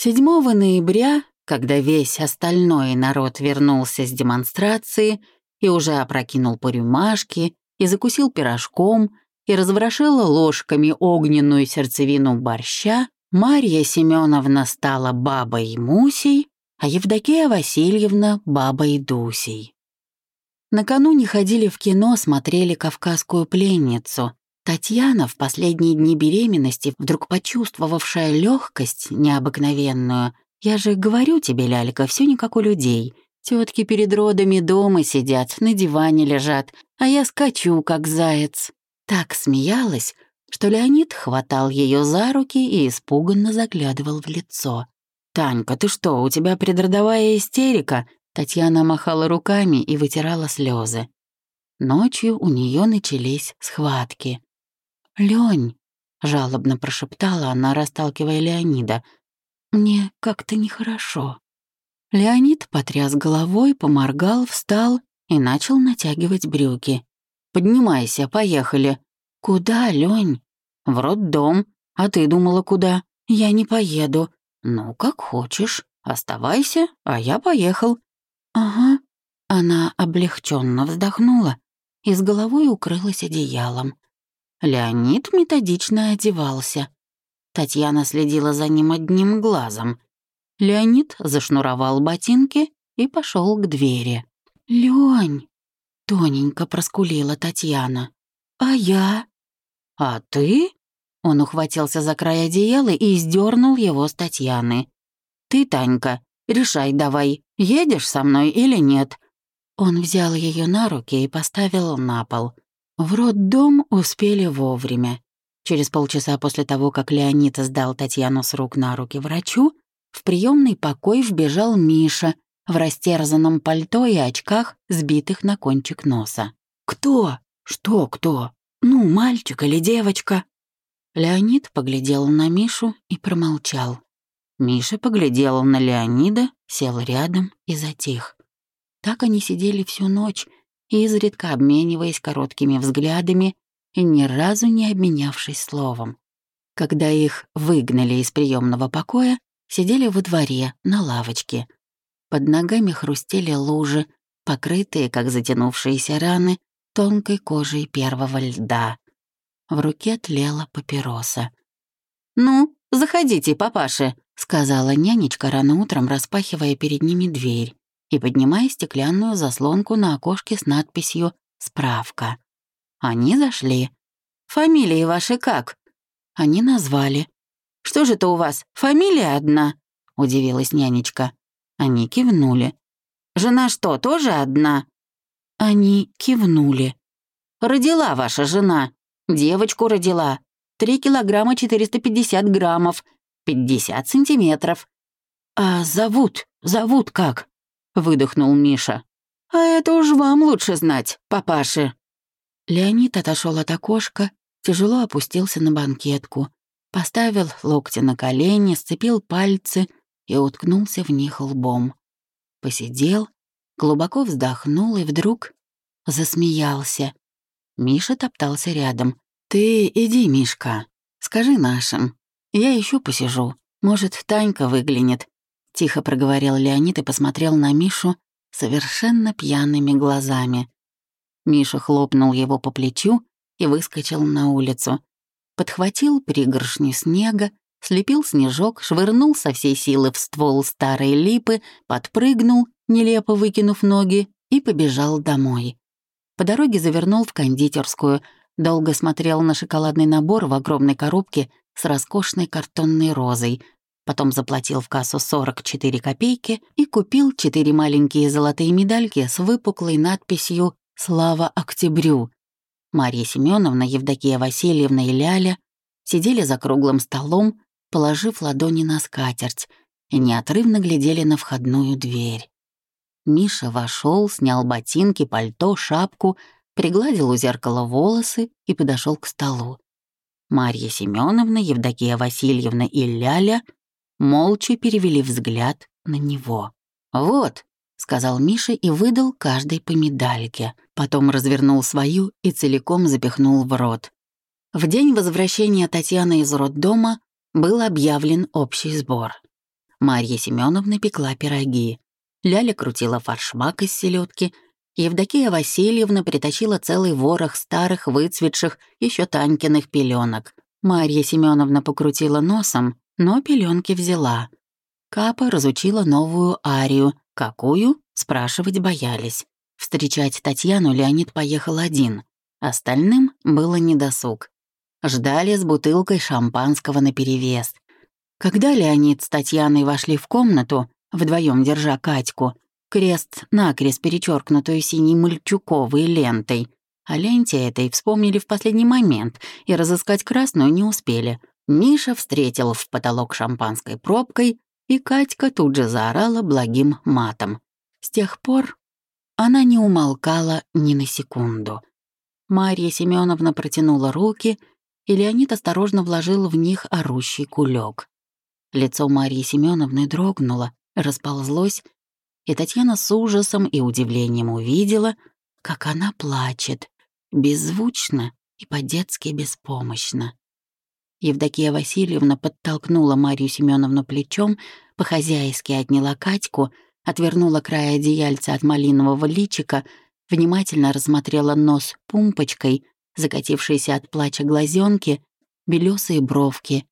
7 ноября, когда весь остальной народ вернулся с демонстрации и уже опрокинул по рюмашке и закусил пирожком и разворошила ложками огненную сердцевину борща, Марья Семеновна стала бабой Мусей, а Евдокия Васильевна — бабой Дусей. Накануне ходили в кино, смотрели «Кавказскую пленницу». Татьяна, в последние дни беременности, вдруг почувствовавшая легкость необыкновенную, «Я же говорю тебе, лялька, все не как у людей. Тетки перед родами дома сидят, на диване лежат, а я скачу, как заяц». Так смеялась, что Леонид хватал ее за руки и испуганно заглядывал в лицо. «Танька, ты что, у тебя предродовая истерика?» Татьяна махала руками и вытирала слезы. Ночью у нее начались схватки. «Лёнь», — жалобно прошептала она, расталкивая Леонида, — «мне как-то нехорошо». Леонид потряс головой, поморгал, встал и начал натягивать брюки. «Поднимайся, поехали». «Куда, Лёнь?» «В роддом. А ты думала, куда?» «Я не поеду». «Ну, как хочешь. Оставайся, а я поехал. «Ага». Она облегченно вздохнула и с головой укрылась одеялом. Леонид методично одевался. Татьяна следила за ним одним глазом. Леонид зашнуровал ботинки и пошел к двери. «Лёнь!» — тоненько проскулила Татьяна. «А я?» «А ты?» Он ухватился за край одеяла и сдернул его с Татьяны. «Ты, Танька, решай давай, едешь со мной или нет?» Он взял ее на руки и поставил на пол. В роддом успели вовремя. Через полчаса после того, как Леонид сдал Татьяну с рук на руки врачу, в приемный покой вбежал Миша в растерзанном пальто и очках, сбитых на кончик носа. «Кто? Что кто? Ну, мальчик или девочка?» Леонид поглядел на Мишу и промолчал. Миша поглядел на Леонида, сел рядом и затих. Так они сидели всю ночь, изредка обмениваясь короткими взглядами и ни разу не обменявшись словом. Когда их выгнали из приемного покоя, сидели во дворе, на лавочке. Под ногами хрустели лужи, покрытые, как затянувшиеся раны, тонкой кожей первого льда. В руке тлела папироса. «Ну, заходите, папаши», сказала нянечка рано утром, распахивая перед ними дверь и поднимая стеклянную заслонку на окошке с надписью «Справка». Они зашли. «Фамилии ваши как?» Они назвали. «Что же это у вас, фамилия одна?» — удивилась нянечка. Они кивнули. «Жена что, тоже одна?» Они кивнули. «Родила ваша жена. Девочку родила. Три килограмма четыреста пятьдесят граммов. 50 сантиметров. «А зовут, зовут как?» — выдохнул Миша. «А это уж вам лучше знать, папаши». Леонид отошел от окошка, тяжело опустился на банкетку, поставил локти на колени, сцепил пальцы и уткнулся в них лбом. Посидел, глубоко вздохнул и вдруг засмеялся. Миша топтался рядом. «Ты иди, Мишка, скажи нашим, «Я еще посижу. Может, Танька выглянет», — тихо проговорил Леонид и посмотрел на Мишу совершенно пьяными глазами. Миша хлопнул его по плечу и выскочил на улицу. Подхватил пригоршню снега, слепил снежок, швырнул со всей силы в ствол старой липы, подпрыгнул, нелепо выкинув ноги, и побежал домой. По дороге завернул в кондитерскую, долго смотрел на шоколадный набор в огромной коробке с роскошной картонной розой, потом заплатил в кассу 44 копейки и купил четыре маленькие золотые медальки с выпуклой надписью «Слава Октябрю». Марья Семеновна, Евдокия Васильевна и Ляля сидели за круглым столом, положив ладони на скатерть, и неотрывно глядели на входную дверь. Миша вошел, снял ботинки, пальто, шапку, пригладил у зеркала волосы и подошел к столу. Марья Семеновна, Евдокия Васильевна и Ляля молча перевели взгляд на него. «Вот», — сказал Миша и выдал каждой по медальке. Потом развернул свою и целиком запихнул в рот. В день возвращения Татьяны из роддома был объявлен общий сбор. Марья Семеновна пекла пироги. Ляля крутила фаршмак из селедки. Евдокия Васильевна притащила целый ворох старых, выцветших, еще Танькиных пеленок. Марья Семеновна покрутила носом, но пеленки взяла. Капа разучила новую арию. Какую? Спрашивать боялись. Встречать Татьяну Леонид поехал один. Остальным было недосуг. Ждали с бутылкой шампанского наперевес. Когда Леонид с Татьяной вошли в комнату, вдвоем держа Катьку, крест-накрест перечеркнутую синей мальчуковой лентой, о ленте этой вспомнили в последний момент и разыскать красную не успели. Миша встретил в потолок шампанской пробкой, и Катька тут же заорала благим матом. С тех пор она не умолкала ни на секунду. Марья Семеновна протянула руки, и Леонид осторожно вложил в них орущий кулек. Лицо Марьи Семеновны дрогнуло, расползлось, и Татьяна с ужасом и удивлением увидела, как она плачет, беззвучно и по-детски беспомощно. Евдокия Васильевна подтолкнула Марью Семеновну плечом, по-хозяйски отняла Катьку — отвернула край одеяльца от малинового личика, внимательно рассмотрела нос пумпочкой, закатившиеся от плача глазенки, белесые бровки,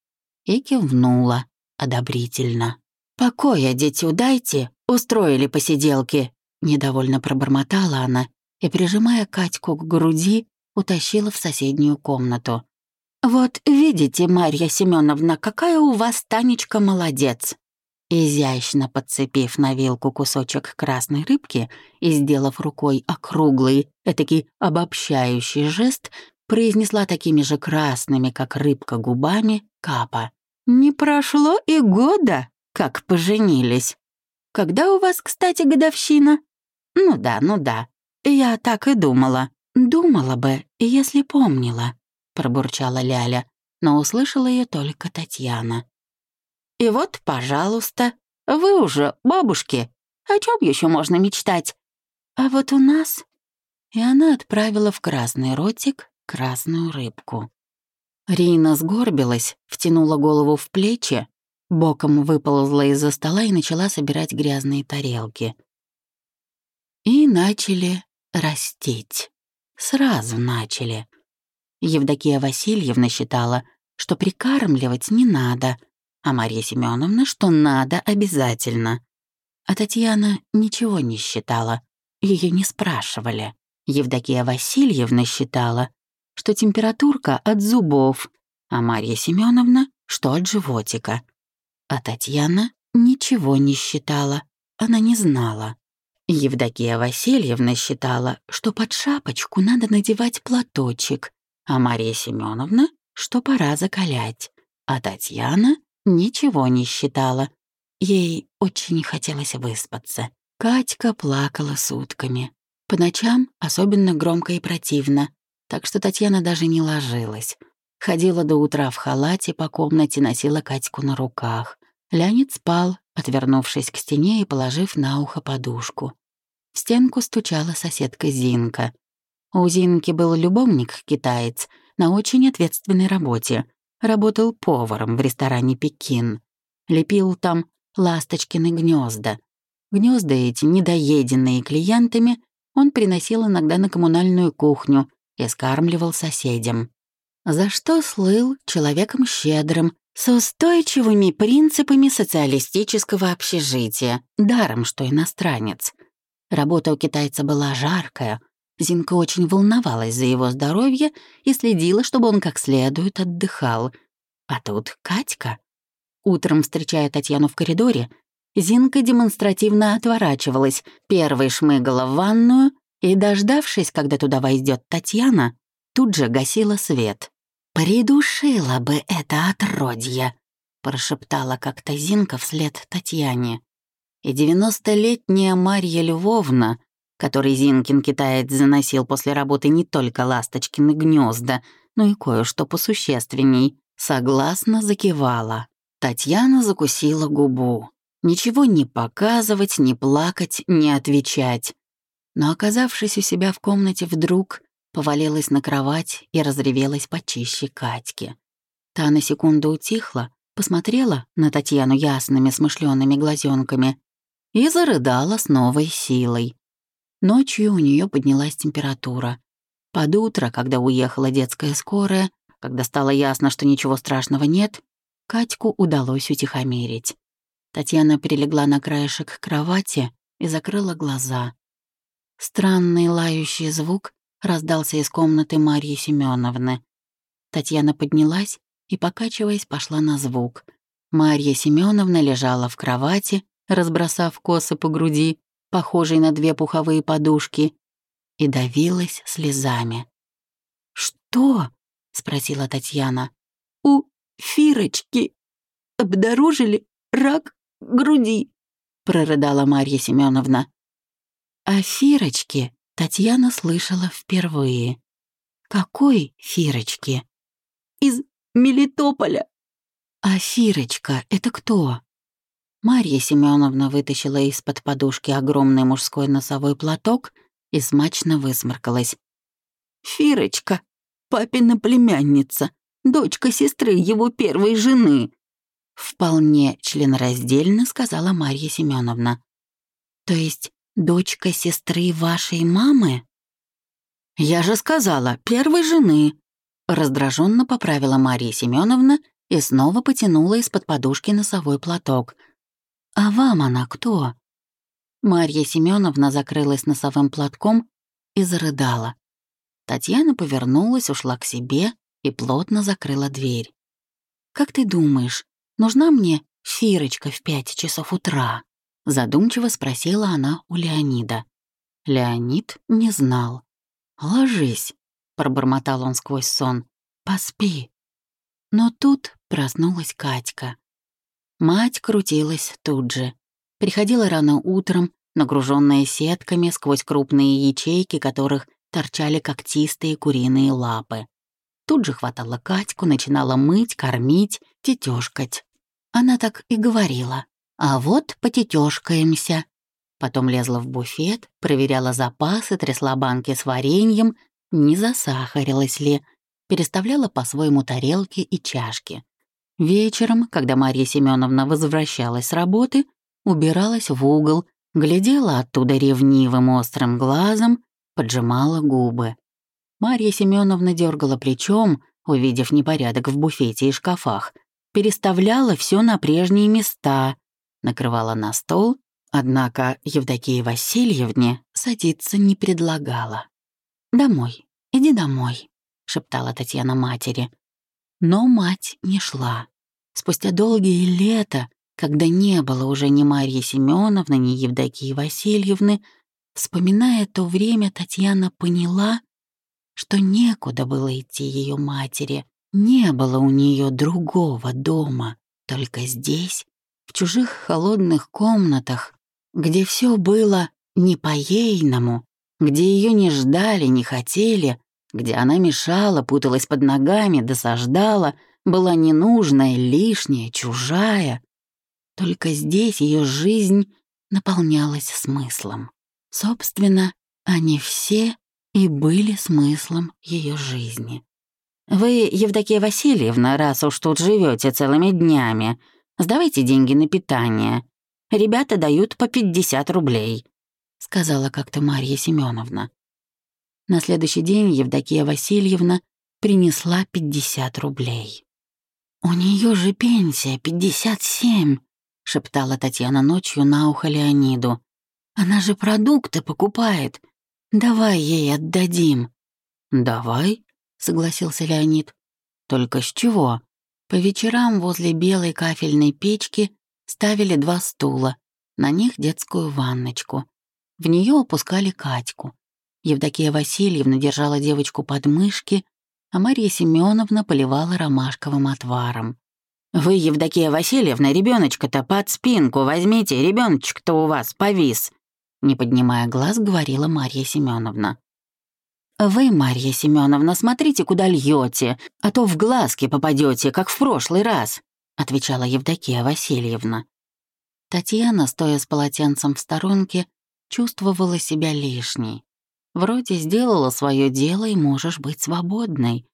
и кивнула одобрительно. «Покоя, дитю, дайте, устроили посиделки», — недовольно пробормотала она и, прижимая Катьку к груди, утащила в соседнюю комнату. «Вот видите, Марья Семеновна, какая у вас Танечка молодец. Изящно подцепив на вилку кусочек красной рыбки и сделав рукой округлый, этакий обобщающий жест, произнесла такими же красными, как рыбка, губами капа. «Не прошло и года, как поженились. Когда у вас, кстати, годовщина?» «Ну да, ну да. Я так и думала. Думала бы, если помнила», — пробурчала Ляля, но услышала ее только Татьяна. И вот, пожалуйста, вы уже бабушки. О чем еще можно мечтать? А вот у нас... И она отправила в красный ротик красную рыбку. Рина сгорбилась, втянула голову в плечи, боком выползла из-за стола и начала собирать грязные тарелки. И начали растить. Сразу начали. Евдокия Васильевна считала, что прикармливать не надо, а Марья Семеновна, что надо обязательно. А Татьяна ничего не считала, ее не спрашивали. Евдокия Васильевна считала, что температурка от зубов, а Марья Семеновна, что от животика. А Татьяна ничего не считала, она не знала. Евдокия Васильевна считала, что под шапочку надо надевать платочек, а Мария Семеновна, что пора закалять, а Татьяна ничего не считала. Ей очень хотелось выспаться. Катька плакала сутками. По ночам особенно громко и противно, так что Татьяна даже не ложилась. Ходила до утра в халате по комнате, носила Катьку на руках. Леонид спал, отвернувшись к стене и положив на ухо подушку. В стенку стучала соседка Зинка. У Зинки был любовник-китаец на очень ответственной работе. Работал поваром в ресторане «Пекин». Лепил там ласточкины гнезда. Гнезда эти, недоеденные клиентами, он приносил иногда на коммунальную кухню и скармливал соседям. За что слыл человеком щедрым, с устойчивыми принципами социалистического общежития, даром что иностранец. Работа у китайца была жаркая, Зинка очень волновалась за его здоровье и следила, чтобы он как следует отдыхал. А тут Катька. Утром, встречая Татьяну в коридоре, Зинка демонстративно отворачивалась, первой шмыгала в ванную и, дождавшись, когда туда войдет Татьяна, тут же гасила свет. «Придушила бы это отродье!» — прошептала как-то Зинка вслед Татьяне. И девяностолетняя Марья Львовна который Зинкин китаец заносил после работы не только ласточкины гнезда, но и кое-что посущественней, согласно закивала. Татьяна закусила губу. Ничего не показывать, не плакать, не отвечать. Но, оказавшись у себя в комнате, вдруг повалилась на кровать и разревелась почище Катьки. Та на секунду утихла, посмотрела на Татьяну ясными смышленными глазенками и зарыдала с новой силой. Ночью у нее поднялась температура. Под утро, когда уехала детская скорая, когда стало ясно, что ничего страшного нет, Катьку удалось утихомирить. Татьяна перелегла на краешек кровати и закрыла глаза. Странный лающий звук раздался из комнаты Марьи Семеновны. Татьяна поднялась и, покачиваясь, пошла на звук. Марья Семеновна лежала в кровати, разбросав косы по груди, похожей на две пуховые подушки, и давилась слезами. «Что?» — спросила Татьяна. «У Фирочки обнаружили рак груди», — прорыдала Марья Семеновна. О Фирочке Татьяна слышала впервые. «Какой Фирочке?» «Из Мелитополя». «А Фирочка — это кто?» Марья Семеновна вытащила из-под подушки огромный мужской носовой платок и смачно высморкалась. «Фирочка, папина племянница, дочка сестры его первой жены», вполне членораздельно сказала Марья Семеновна. «То есть дочка сестры вашей мамы?» «Я же сказала, первой жены», раздраженно поправила Марья Семеновна и снова потянула из-под подушки носовой платок — «А вам она кто?» Марья Семеновна закрылась носовым платком и зарыдала. Татьяна повернулась, ушла к себе и плотно закрыла дверь. «Как ты думаешь, нужна мне Фирочка в пять часов утра?» Задумчиво спросила она у Леонида. Леонид не знал. «Ложись», — пробормотал он сквозь сон. «Поспи». Но тут проснулась Катька. Мать крутилась тут же. Приходила рано утром, нагруженная сетками, сквозь крупные ячейки которых торчали когтистые куриные лапы. Тут же хватала Катьку, начинала мыть, кормить, тетёшкать. Она так и говорила. «А вот потетёшкаемся». Потом лезла в буфет, проверяла запасы, трясла банки с вареньем, не засахарилась ли, переставляла по-своему тарелки и чашки. Вечером, когда Марья Семеновна возвращалась с работы, убиралась в угол, глядела оттуда ревнивым острым глазом, поджимала губы. Марья Семеновна дергала плечом, увидев непорядок в буфете и шкафах, переставляла все на прежние места, накрывала на стол, однако Евдокии Васильевне садиться не предлагала. «Домой, иди домой», — шептала Татьяна матери. Но мать не шла. Спустя долгие лета, когда не было уже ни Марьи Семеновны, ни Евдокии Васильевны, вспоминая то время, Татьяна поняла, что некуда было идти ее матери, не было у нее другого дома, только здесь, в чужих холодных комнатах, где все было не по-ейному, где ее не ждали, не хотели, где она мешала, путалась под ногами, досаждала, была ненужная, лишняя, чужая. Только здесь ее жизнь наполнялась смыслом. Собственно, они все и были смыслом ее жизни. «Вы, Евдокия Васильевна, раз уж тут живете целыми днями, сдавайте деньги на питание. Ребята дают по 50 рублей», — сказала как-то Марья Семеновна. На следующий день Евдокия Васильевна принесла 50 рублей. «У нее же пенсия 57», — шептала Татьяна ночью на ухо Леониду. «Она же продукты покупает. Давай ей отдадим». «Давай», — согласился Леонид. «Только с чего?» По вечерам возле белой кафельной печки ставили два стула, на них детскую ванночку. В нее опускали Катьку. Евдокия Васильевна держала девочку под мышки, а Марья Семеновна поливала ромашковым отваром. «Вы, Евдокия Васильевна, ребеночка-то под спинку возьмите, ребеночек-то у вас повис», не поднимая глаз, говорила Марья Семеновна. «Вы, Марья Семеновна, смотрите, куда льете, а то в глазки попадете, как в прошлый раз», отвечала Евдокия Васильевна. Татьяна, стоя с полотенцем в сторонке, чувствовала себя лишней. Вроде сделала свое дело и можешь быть свободной.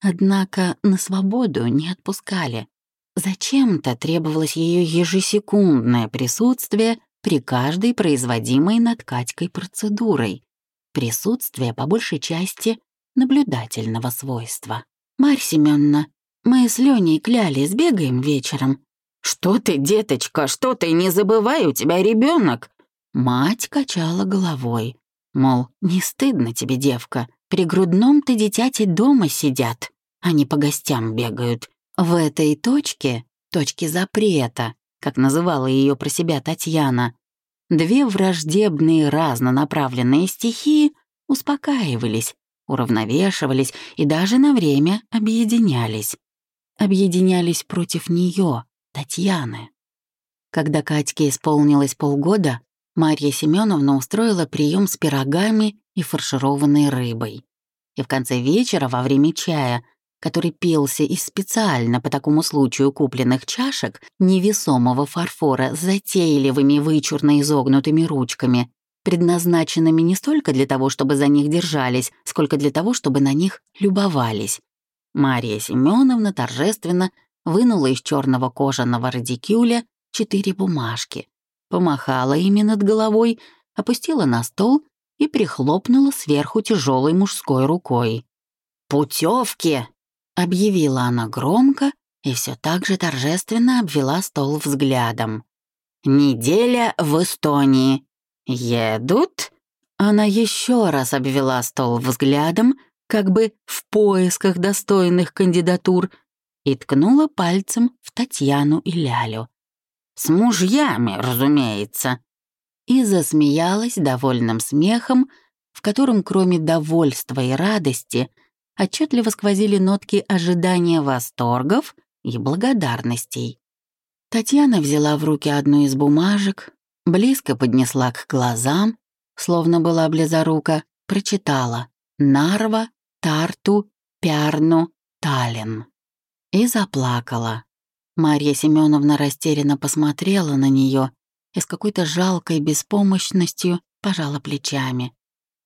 Однако на свободу не отпускали. зачем-то требовалось ее ежесекундное присутствие при каждой производимой над Катькой процедурой. Присутствие, по большей части, наблюдательного свойства. «Марь Семёновна, мы с Леней кляли, сбегаем вечером». «Что ты, деточка, что ты, не забывай, у тебя ребенок. Мать качала головой, мол, не стыдно тебе, девка, при грудном ты дитяти дома сидят, а не по гостям бегают. В этой точке, точке запрета, как называла ее про себя Татьяна, две враждебные разнонаправленные стихии успокаивались, уравновешивались и даже на время объединялись. Объединялись против нее, Татьяны. Когда Катьке исполнилось полгода, Марья Семеновна устроила прием с пирогами и фаршированной рыбой. И в конце вечера, во время чая, который пился из специально по такому случаю купленных чашек невесомого фарфора с затейливыми вычурно изогнутыми ручками, предназначенными не столько для того, чтобы за них держались, сколько для того, чтобы на них любовались. Мария Семеновна торжественно вынула из черного кожаного радикюля четыре бумажки, помахала ими над головой, опустила на стол и прихлопнула сверху тяжелой мужской рукой. «Путевки!» — объявила она громко и все так же торжественно обвела стол взглядом. «Неделя в Эстонии. Едут?» Она еще раз обвела стол взглядом, как бы в поисках достойных кандидатур, и ткнула пальцем в Татьяну и Лялю. С мужьями, разумеется. И засмеялась довольным смехом, в котором кроме довольства и радости отчетливо сквозили нотки ожидания восторгов и благодарностей. Татьяна взяла в руки одну из бумажек, близко поднесла к глазам, словно была близорука, прочитала «Нарва, Тарту, Пярну, Таллин» и заплакала. Марья Семеновна растерянно посмотрела на нее и с какой-то жалкой беспомощностью пожала плечами.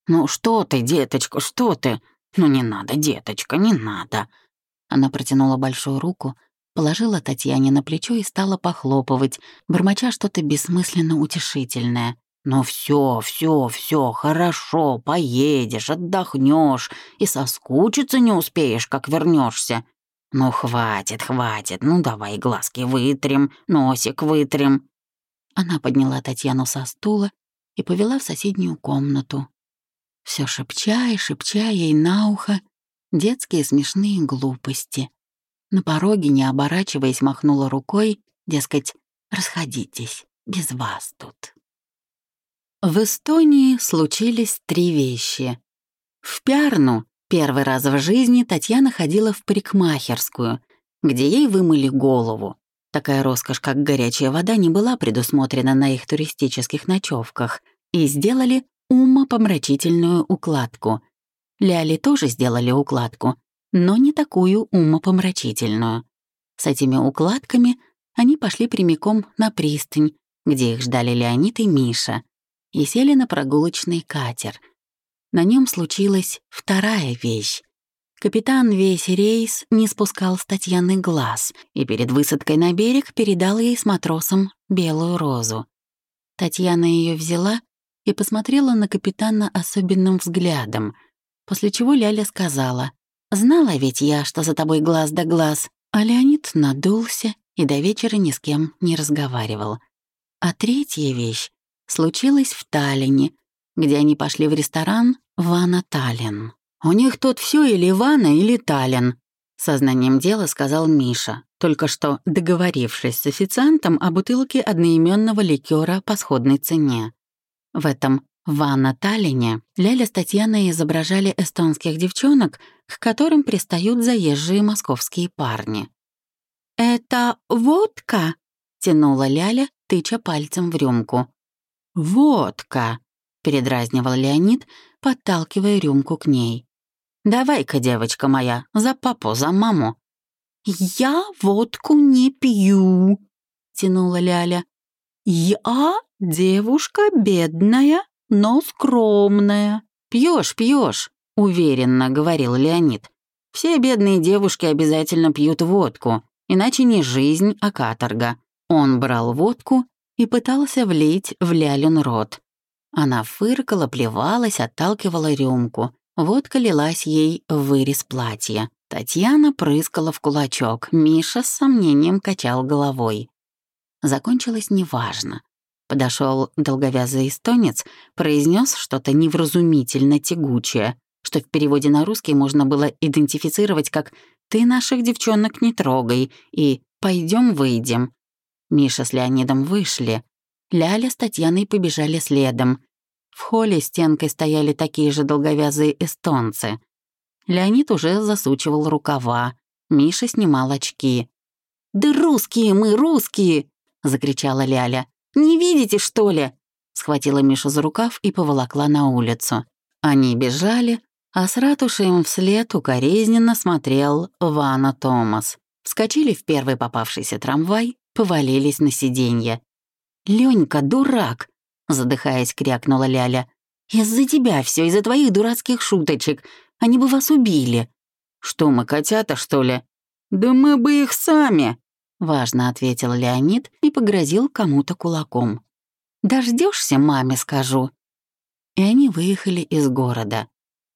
«Ну что ты, деточка, что ты? Ну не надо, деточка, не надо». Она протянула большую руку, положила Татьяне на плечо и стала похлопывать, бормоча что-то бессмысленно утешительное. «Ну все, все, все, хорошо, поедешь, отдохнешь и соскучиться не успеешь, как вернешься. «Ну, хватит, хватит, ну давай глазки вытрем, носик вытрем». Она подняла Татьяну со стула и повела в соседнюю комнату. Все шепча и шепча ей на ухо детские смешные глупости. На пороге, не оборачиваясь, махнула рукой, дескать, «Расходитесь, без вас тут». В Эстонии случились три вещи. В Пярну Первый раз в жизни Татьяна ходила в парикмахерскую, где ей вымыли голову. Такая роскошь, как горячая вода, не была предусмотрена на их туристических ночевках, и сделали умопомрачительную укладку. Ляли тоже сделали укладку, но не такую умопомрачительную. С этими укладками они пошли прямиком на пристань, где их ждали Леонид и Миша, и сели на прогулочный катер — на нем случилась вторая вещь. Капитан весь рейс не спускал с Татьяны глаз и перед высадкой на берег передал ей с матросом белую розу. Татьяна ее взяла и посмотрела на капитана особенным взглядом, после чего Ляля сказала, «Знала ведь я, что за тобой глаз да глаз». А Леонид надулся и до вечера ни с кем не разговаривал. А третья вещь случилась в Таллине, где они пошли в ресторан «Вана Таллин». «У них тут все или Вана, или Таллин», — сознанием дела сказал Миша, только что договорившись с официантом о бутылке одноименного ликера по сходной цене. В этом «Вана Таллине» Ляля с Татьяной изображали эстонских девчонок, к которым пристают заезжие московские парни. «Это водка?» — тянула Ляля, тыча пальцем в рюмку. «Водка!» — передразнивал Леонид, подталкивая рюмку к ней. «Давай-ка, девочка моя, за папу, за маму». «Я водку не пью», — тянула Ляля. «Я девушка бедная, но скромная». «Пьешь, пьешь», — уверенно говорил Леонид. «Все бедные девушки обязательно пьют водку, иначе не жизнь, а каторга. Он брал водку и пытался влить в Лялин рот. Она фыркала, плевалась, отталкивала рюмку. Водка лилась ей в вырез платья. Татьяна прыскала в кулачок, Миша с сомнением качал головой. Закончилось неважно. Подошел долговязый эстонец, произнес что-то невразумительно тягучее, что в переводе на русский можно было идентифицировать как «ты наших девчонок не трогай» и «пойдем выйдем». Миша с Леонидом вышли. Ляля с Татьяной побежали следом. В холле стенкой стояли такие же долговязые эстонцы. Леонид уже засучивал рукава. Миша снимал очки. «Да русские мы, русские!» — закричала Ляля. «Не видите, что ли?» Схватила Мишу за рукав и поволокла на улицу. Они бежали, а с ратуши им вслед укоризненно смотрел Вана Томас. Вскочили в первый попавшийся трамвай, повалились на сиденье. «Лёнька, дурак!» задыхаясь, крякнула Ляля. «Из-за тебя все, из-за твоих дурацких шуточек. Они бы вас убили». «Что мы, котята, что ли?» «Да мы бы их сами», — важно ответил Леонид и погрозил кому-то кулаком. Дождешься, маме скажу». И они выехали из города.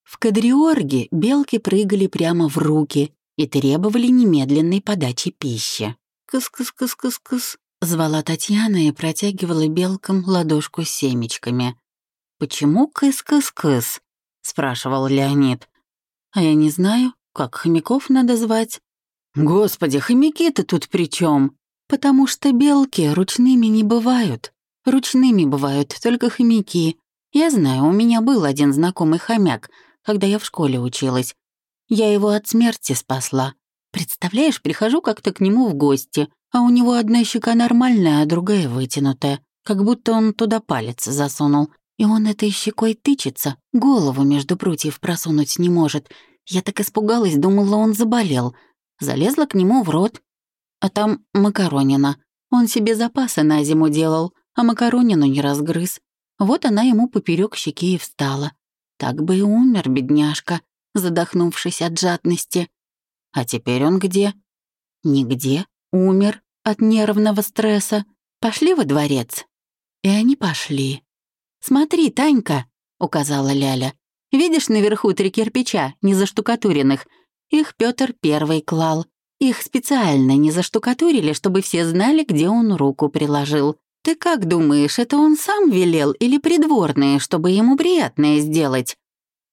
В Кадриорге белки прыгали прямо в руки и требовали немедленной подачи пищи. «Кыс-кыс-кыс-кыс-кыс», Звала Татьяна и протягивала белкам ладошку с семечками. «Почему кыс-кыс-кыс?» — спрашивал Леонид. «А я не знаю, как хомяков надо звать». «Господи, хомяки-то тут при чем? «Потому что белки ручными не бывают. Ручными бывают только хомяки. Я знаю, у меня был один знакомый хомяк, когда я в школе училась. Я его от смерти спасла. Представляешь, прихожу как-то к нему в гости, а у него одна щека нормальная, а другая вытянутая, как будто он туда палец засунул. И он этой щекой тычется, голову между прутьев просунуть не может. Я так испугалась, думала, он заболел. Залезла к нему в рот. А там макаронина. Он себе запасы на зиму делал, а макаронину не разгрыз. Вот она ему поперек щеки и встала. Так бы и умер, бедняжка, задохнувшись от жадности. А теперь он где? Нигде. Умер от нервного стресса. Пошли во дворец?» И они пошли. «Смотри, Танька», — указала Ляля. «Видишь наверху три кирпича, не заштукатуренных? Их Пётр первый клал. Их специально не заштукатурили, чтобы все знали, где он руку приложил. Ты как думаешь, это он сам велел или придворные, чтобы ему приятное сделать?»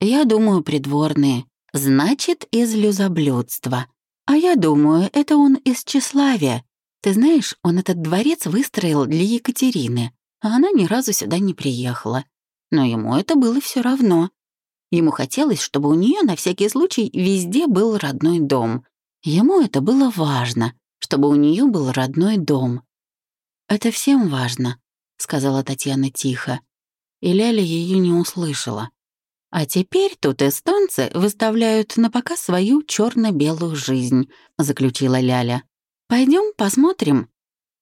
«Я думаю, придворные. Значит, из люзоблюдства. А я думаю, это он из тщеславия. Ты знаешь, он этот дворец выстроил для Екатерины, а она ни разу сюда не приехала. Но ему это было все равно. Ему хотелось, чтобы у нее на всякий случай везде был родной дом. Ему это было важно, чтобы у нее был родной дом. «Это всем важно», — сказала Татьяна тихо. И Ляля ее не услышала. А теперь тут эстонцы выставляют на показ свою черно белую жизнь, заключила Ляля. Пойдем посмотрим.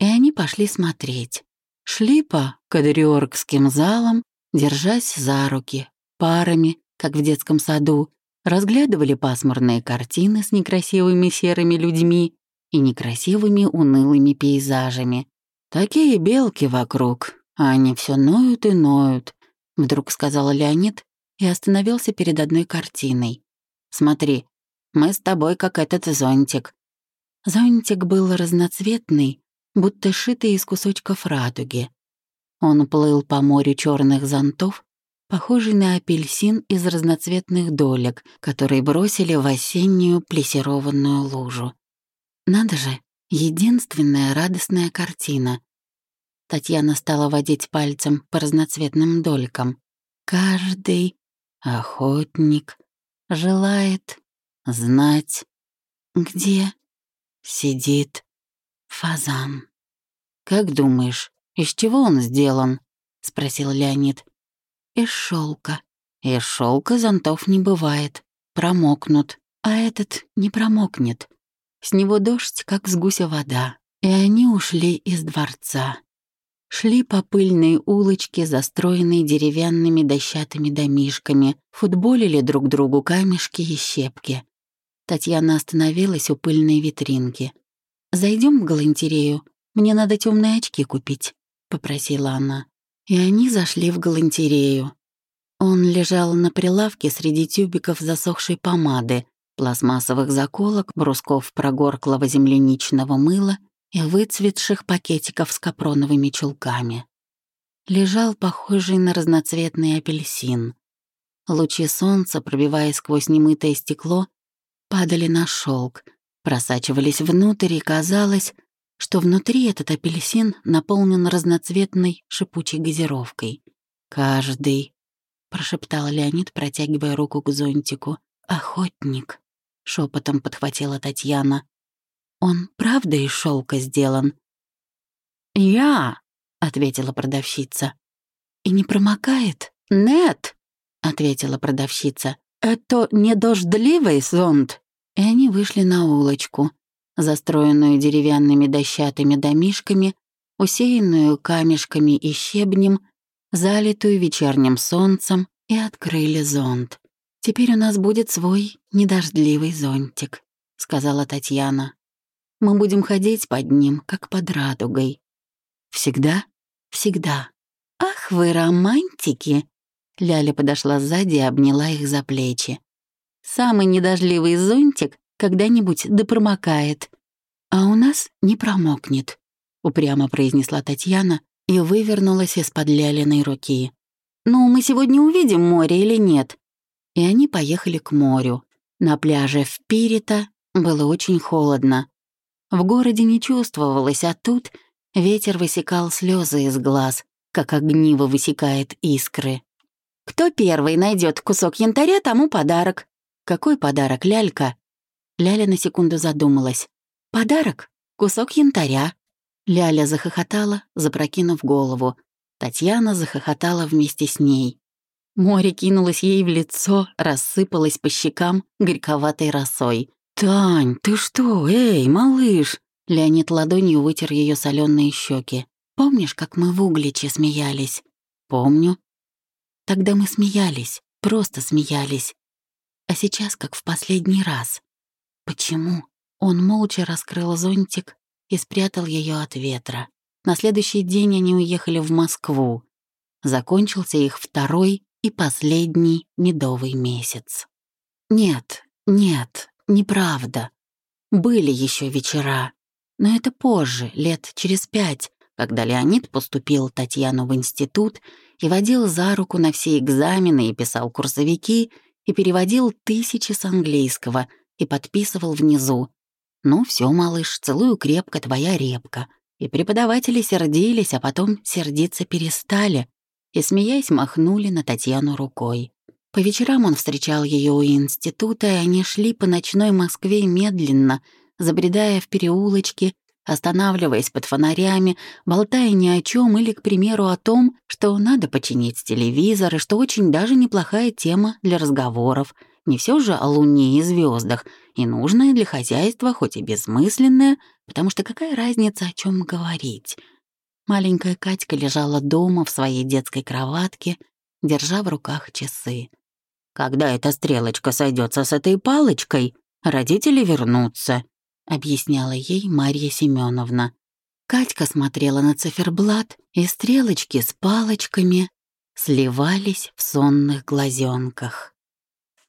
И они пошли смотреть. Шли по кадриоргским залам, держась за руки, парами, как в детском саду, разглядывали пасмурные картины с некрасивыми серыми людьми и некрасивыми унылыми пейзажами. Такие белки вокруг, а они все ноют и ноют, вдруг сказала Леонид и остановился перед одной картиной. «Смотри, мы с тобой как этот зонтик». Зонтик был разноцветный, будто шитый из кусочков радуги. Он плыл по морю черных зонтов, похожий на апельсин из разноцветных долек, которые бросили в осеннюю плесированную лужу. Надо же, единственная радостная картина. Татьяна стала водить пальцем по разноцветным долькам. Каждый Охотник желает знать, где сидит фазан. «Как думаешь, из чего он сделан?» — спросил Леонид. «Из шелка. Из шелка зонтов не бывает. Промокнут. А этот не промокнет. С него дождь, как с гуся вода. И они ушли из дворца шли по пыльной улочке, застроенной деревянными дощатыми домишками, футболили друг другу камешки и щепки. Татьяна остановилась у пыльной витринки. зайдем в галантерею, мне надо темные очки купить», — попросила она. И они зашли в галантерею. Он лежал на прилавке среди тюбиков засохшей помады, пластмассовых заколок, брусков прогорклого земляничного мыла и выцветших пакетиков с капроновыми чулками. Лежал похожий на разноцветный апельсин. Лучи солнца, пробиваясь сквозь немытое стекло, падали на шелк, просачивались внутрь, и казалось, что внутри этот апельсин наполнен разноцветной шипучей газировкой. «Каждый», — прошептал Леонид, протягивая руку к зонтику, — «охотник» шепотом подхватила Татьяна. Он правда из шелка сделан? Я, ответила продавщица. И не промокает? Нет, ответила продавщица. Это не дождливый зонт. И они вышли на улочку, застроенную деревянными дощатыми домишками, усеянную камешками и щебнем, залитую вечерним солнцем, и открыли зонт. «Теперь у нас будет свой недождливый зонтик», — сказала Татьяна. «Мы будем ходить под ним, как под радугой». «Всегда?» «Всегда». «Ах, вы романтики!» Ляля подошла сзади и обняла их за плечи. «Самый недождливый зонтик когда-нибудь да промокает. А у нас не промокнет», — упрямо произнесла Татьяна и вывернулась из-под Лялиной руки. «Ну, мы сегодня увидим море или нет?» и они поехали к морю. На пляже в Пирита было очень холодно. В городе не чувствовалось, а тут ветер высекал слезы из глаз, как огниво высекает искры. «Кто первый найдет кусок янтаря, тому подарок». «Какой подарок, лялька?» Ляля на секунду задумалась. «Подарок? Кусок янтаря». Ляля захохотала, запрокинув голову. Татьяна захохотала вместе с ней. Море кинулось ей в лицо, рассыпалось по щекам горьковатой росой. «Тань, ты что? Эй, малыш!» Леонид ладонью вытер ее соленые щеки. «Помнишь, как мы в Угличе смеялись?» «Помню». «Тогда мы смеялись, просто смеялись. А сейчас, как в последний раз. Почему?» Он молча раскрыл зонтик и спрятал ее от ветра. На следующий день они уехали в Москву. Закончился их второй и последний медовый месяц. Нет, нет, неправда. Были еще вечера, но это позже, лет через пять, когда Леонид поступил Татьяну в институт и водил за руку на все экзамены и писал курсовики, и переводил тысячи с английского и подписывал внизу «Ну все, малыш, целую крепко, твоя репка». И преподаватели сердились, а потом сердиться перестали, и, смеясь, махнули на Татьяну рукой. По вечерам он встречал ее у института, и они шли по ночной Москве медленно, забредая в переулочки, останавливаясь под фонарями, болтая ни о чем или, к примеру, о том, что надо починить телевизор, и что очень даже неплохая тема для разговоров. Не все же о Луне и звездах, и нужная для хозяйства, хоть и бессмысленная, потому что какая разница, о чем говорить. Маленькая Катька лежала дома в своей детской кроватке, держа в руках часы. «Когда эта стрелочка сойдется с этой палочкой, родители вернутся», — объясняла ей Марья Семеновна. Катька смотрела на циферблат, и стрелочки с палочками сливались в сонных глазенках.